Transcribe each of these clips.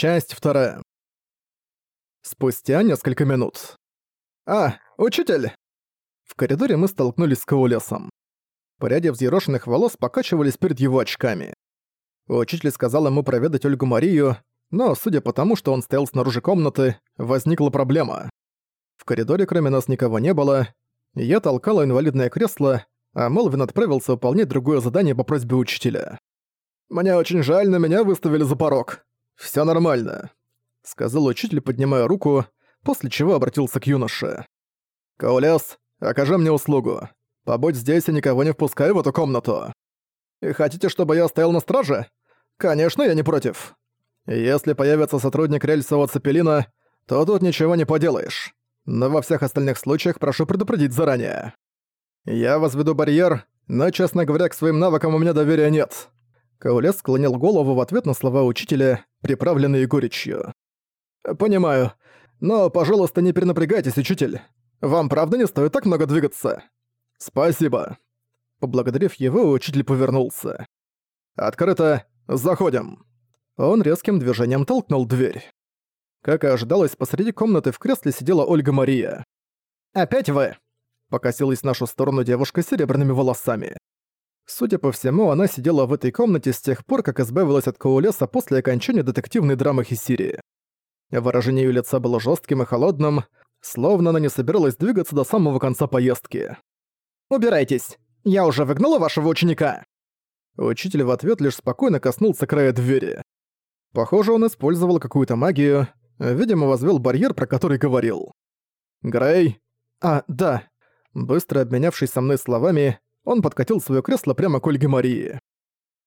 Часть вторая. Спустя несколько минут. «А, учитель!» В коридоре мы столкнулись с Каулесом. Пряди взъерошенных волос покачивались перед его очками. Учитель сказал ему проведать Ольгу Марию, но, судя по тому, что он стоял снаружи комнаты, возникла проблема. В коридоре кроме нас никого не было, я толкала инвалидное кресло, а Мелвин отправился выполнять другое задание по просьбе учителя. «Мне очень жаль, но меня выставили за порог. Всё нормально», — сказал учитель, поднимая руку, после чего обратился к юноше. «Каулес, окажи мне услугу. Побудь здесь и никого не впускай в эту комнату. И хотите, чтобы я стоял на страже? Конечно, я не против. Если появится сотрудник рельсового цепелина, то тут ничего не поделаешь. Но во всех остальных случаях прошу предупредить заранее. Я возведу барьер, но, честно говоря, к своим навыкам у меня доверия нет. Каулес склонил голову в ответ на слова учителя, приправленные горечью. «Понимаю. Но, пожалуйста, не перенапрягайтесь, учитель. Вам правда не стоит так много двигаться?» «Спасибо». Поблагодарив его, учитель повернулся. «Открыто. Заходим». Он резким движением толкнул дверь. Как и ожидалось, посреди комнаты в кресле сидела Ольга Мария. «Опять вы?» — покосилась в нашу сторону девушка с серебряными волосами. Судя по всему, она сидела в этой комнате с тех пор, как избавилась от Коулеса после окончания детективной драмы Хисирии. Выражение её лица было жёстким и холодным, словно она не собиралась двигаться до самого конца поездки. «Убирайтесь! Я уже выгнала вашего ученика!» Учитель в ответ лишь спокойно коснулся края двери. Похоже, он использовал какую-то магию, видимо, возвел барьер, про который говорил. «Грей?» «А, да». Быстро обменявшись со мной словами, он подкатил своё кресло прямо к Ольге Марии.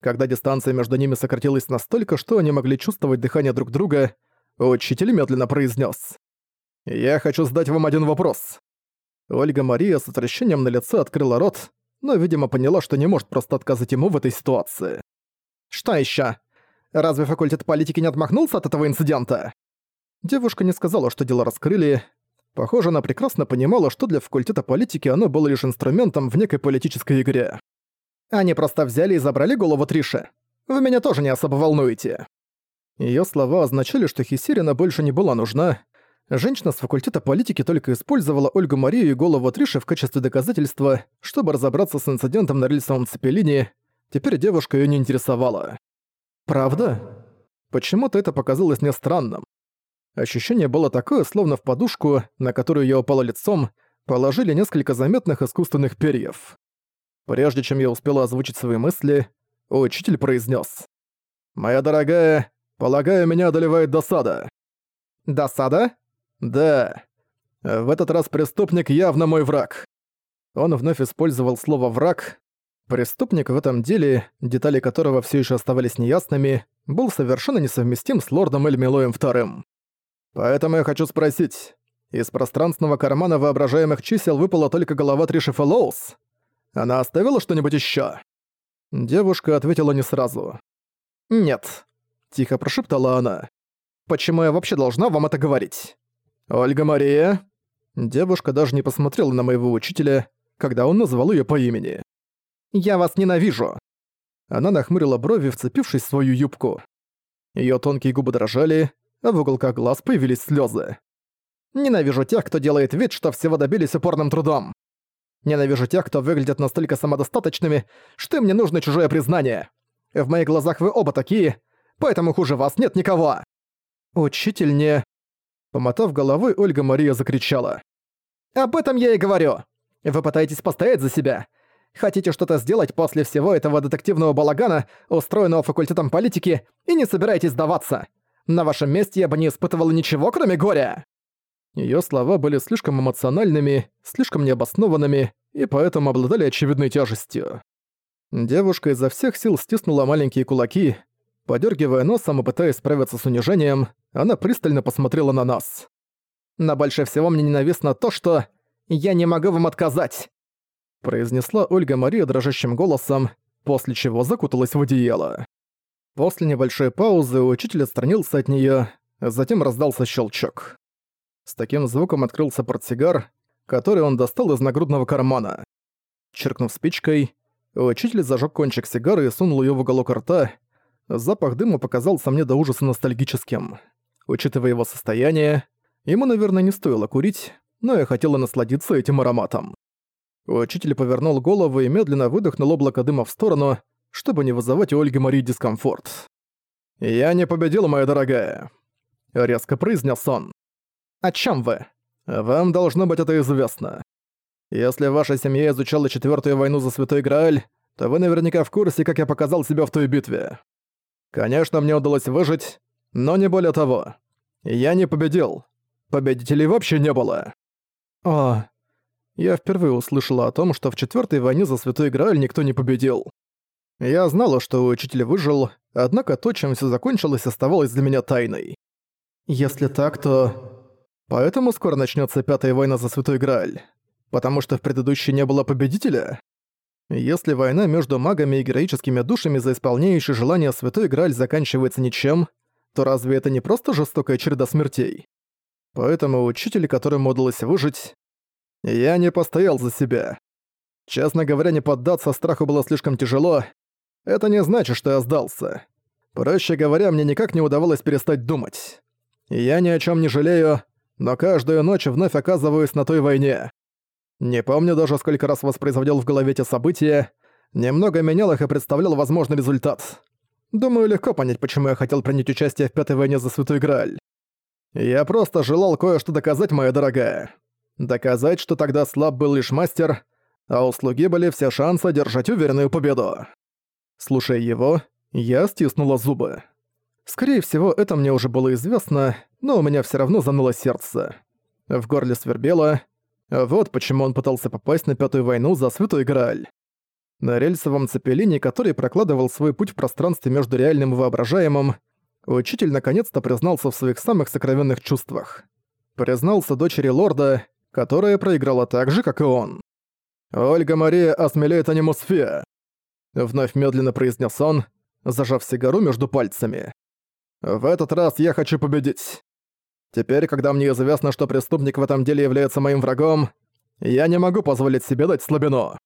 Когда дистанция между ними сократилась настолько, что они могли чувствовать дыхание друг друга, учитель медленно произнес: «Я хочу задать вам один вопрос». Ольга Мария с отвращением на лице открыла рот, но, видимо, поняла, что не может просто отказать ему в этой ситуации. «Что ещё? Разве факультет политики не отмахнулся от этого инцидента?» Девушка не сказала, что дело раскрыли. Похоже, она прекрасно понимала, что для факультета политики оно было лишь инструментом в некой политической игре. Они просто взяли и забрали голову Триши. Вы меня тоже не особо волнуете. Её слова означали, что Хисерина больше не была нужна. Женщина с факультета политики только использовала Ольгу Марию и голову Триши в качестве доказательства, чтобы разобраться с инцидентом на рельсовом цепелине. Теперь девушка её не интересовала. Правда? Почему-то это показалось мне странным. Ощущение было такое, словно в подушку, на которую я упала лицом, положили несколько заметных искусственных перьев. Прежде чем я успела озвучить свои мысли, учитель произнес: «Моя дорогая, полагаю, меня одолевает досада». «Досада?» «Да. В этот раз преступник явно мой враг». Он вновь использовал слово «враг», Преступник в этом деле, детали которого все еще оставались неясными, был совершенно несовместим с лордом Эльмилоем II. Поэтому я хочу спросить, из пространственного кармана воображаемых чисел выпала только голова Триши Фэллоус? Она оставила что-нибудь еще? Девушка ответила не сразу. «Нет», — тихо прошептала она. «Почему я вообще должна вам это говорить?» «Ольга Мария?» Девушка даже не посмотрела на моего учителя, когда он назвал ее по имени. «Я вас ненавижу!» Она нахмурила брови, вцепившись в свою юбку. Её тонкие губы дрожали, в уголках глаз появились слёзы. «Ненавижу тех, кто делает вид, что всего добились упорным трудом. Ненавижу тех, кто выглядят настолько самодостаточными, что им не нужно чужое признание. В моих глазах вы оба такие, поэтому хуже вас нет никого!» «Учитель не...» Помотав головой, Ольга Мария закричала. «Об этом я и говорю! Вы пытаетесь постоять за себя, Хотите что-то сделать после всего этого детективного балагана, устроенного факультетом политики, и не собираетесь сдаваться. На вашем месте я бы не испытывал ничего, кроме горя!» Её слова были слишком эмоциональными, слишком необоснованными и поэтому обладали очевидной тяжестью. Девушка изо всех сил стиснула маленькие кулаки. Подёргивая носом и пытаясь справиться с унижением, она пристально посмотрела на нас. «Но больше всего мне ненавистно то, что я не могу вам отказать произнесла Ольга Мария дрожащим голосом, после чего закуталась в одеяло. После небольшой паузы учитель отстранился от неё, затем раздался щелчок. С таким звуком открылся портсигар, который он достал из нагрудного кармана. Черкнув спичкой, учитель зажёг кончик сигары и сунул её в уголок рта, Запах дыма показался мне до ужаса ностальгическим. Учитывая его состояние, ему, наверное, не стоило курить, но я хотела насладиться этим ароматом. Учитель повернул голову и медленно выдохнул облако дыма в сторону, чтобы не вызывать у Ольги Марии дискомфорт. «Я не победил, моя дорогая», — резко произнес он. «О чем вы?» «Вам должно быть это известно. Если ваша семья изучала Четвертую войну за Святой Грааль, то вы наверняка в курсе, как я показал себя в той битве. Конечно, мне удалось выжить, но не более того. Я не победил. Победителей вообще не было. О, я впервые услышала о том, что в Четвёртой войне за Святой Грааль никто не победил. Я знала, что учитель выжил, однако то, чем всё закончилось, оставалось для меня тайной. Если так, то... Поэтому скоро начнётся Пятая война за Святой Грааль. Потому что в предыдущей не было победителя? Если война между магами и героическими душами за исполняющие желания Святой Грааль заканчивается ничем, то разве это не просто жестокая череда смертей? Поэтому учитель, которому удалось выжить, я не постоял за себя. Честно говоря, не поддаться страху было слишком тяжело. Это не значит, что я сдался. Проще говоря, мне никак не удавалось перестать думать. Я ни о чем не жалею, но каждую ночь вновь оказываюсь на той войне. Не помню даже, сколько раз воспроизводил в голове эти события, немного менял их и представлял возможный результат. Думаю, легко понять, почему я хотел принять участие в Пятой войне за Святой Грааль. Я просто желал кое-что доказать, моя дорогая. Доказать, что тогда слаб был лишь мастер, а у слуги были все шансы одержать уверенную победу. Слушая его, я стиснула зубы. Скорее всего, это мне уже было известно, но у меня все равно заныло сердце. В горле свербело. Вот почему он пытался попасть на Пятую войну за Святой Грааль. На рельсовом цепелине, который прокладывал свой путь в пространстве между реальным и воображаемым, учитель наконец-то признался в своих самых сокровенных чувствах. Признался дочери лорда, которая проиграла так же, как и он. «Ольга Мария осмеляет анимусфия», — вновь медленно произнес он, зажав сигару между пальцами. «В этот раз я хочу победить. Теперь, когда мне известно, что преступник в этом деле является моим врагом, я не могу позволить себе дать слабину».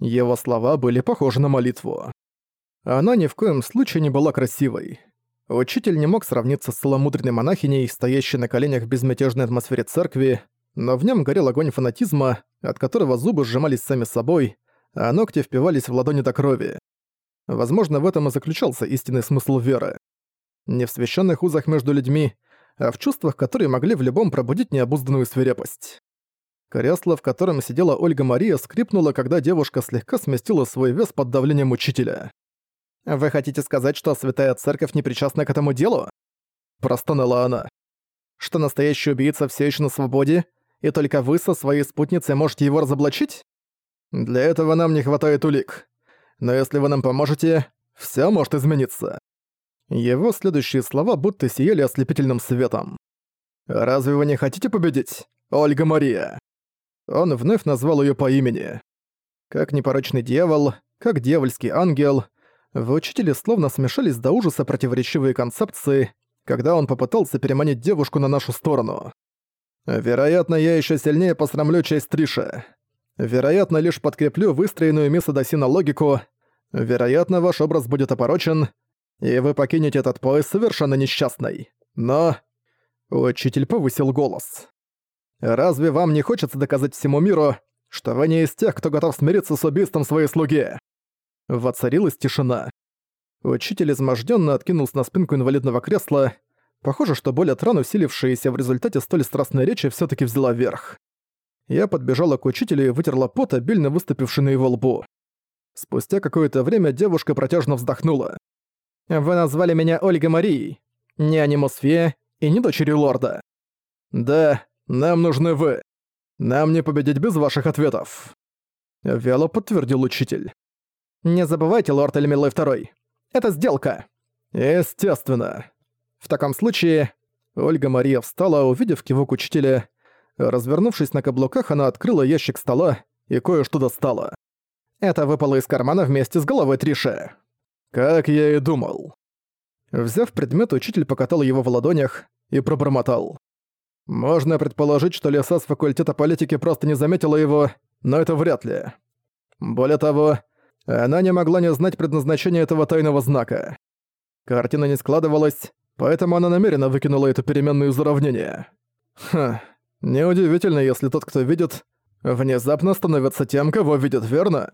Его слова были похожи на молитву. Она ни в коем случае не была красивой. Учитель не мог сравниться с целомудренной монахиней, стоящей на коленях в безмятежной атмосфере церкви, но в нем горел огонь фанатизма, от которого зубы сжимались сами собой, а ногти впивались в ладони до крови. Возможно, в этом и заключался истинный смысл веры. Не в священных узах между людьми, а в чувствах, которые могли в любом пробудить необузданную свирепость. Кресло, в котором сидела Ольга Мария, скрипнуло, когда девушка слегка сместила свой вес под давлением учителя. «Вы хотите сказать, что Святая Церковь не причастна к этому делу?» Простонала она. «Что настоящий убийца все еще на свободе, и только вы со своей спутницей можете его разоблачить? Для этого нам не хватает улик. Но если вы нам поможете, все может измениться». Его следующие слова будто сияли ослепительным светом. «Разве вы не хотите победить, Ольга Мария?» Он вновь назвал ее по имени. Как непорочный дьявол, как дьявольский ангел, в учителе словно смешались до ужаса противоречивые концепции, когда он попытался переманить девушку на нашу сторону. Вероятно, я еще сильнее посрамлю часть Триша. Вероятно, лишь подкреплю выстроенную Мисадасина логику. Вероятно, ваш образ будет опорочен, и вы покинете этот пояс совершенно несчастной. Но... Учитель повысил голос. Разве вам не хочется доказать всему миру, что вы не из тех, кто готов смириться с убийством своей слуги?» Воцарилась тишина. Учитель измождённо откинулся на спинку инвалидного кресла. Похоже, что боль от ран, усилившаяся в результате столь страстной речи, всё-таки взяла верх. Я подбежала к учителю и вытерла пот, обильно выступивший на его лбу. Спустя какое-то время девушка протяжно вздохнула. «Вы назвали меня Ольга Марией, не анимосфея и не дочерью лорда». «Да, нам нужны вы. Нам не победить без ваших ответов. Вяло подтвердил учитель. Не забывайте, лорд Эльмилой Второй. Это сделка. Естественно. В таком случае... Ольга Мария встала, увидев кивок учителя. Развернувшись на каблуках, она открыла ящик стола и кое-что достала. Это выпало из кармана вместе с головой Триши. Как я и думал. Взяв предмет, учитель покатал его в ладонях и пробормотал. Можно предположить, что леса с факультета политики просто не заметила его, но это вряд ли. Более того, она не могла не знать предназначения этого тайного знака. Картина не складывалась, поэтому она намеренно выкинула эту переменную из уравнения. Ха, неудивительно, если тот, кто видит, внезапно становится тем, кого видит, верно?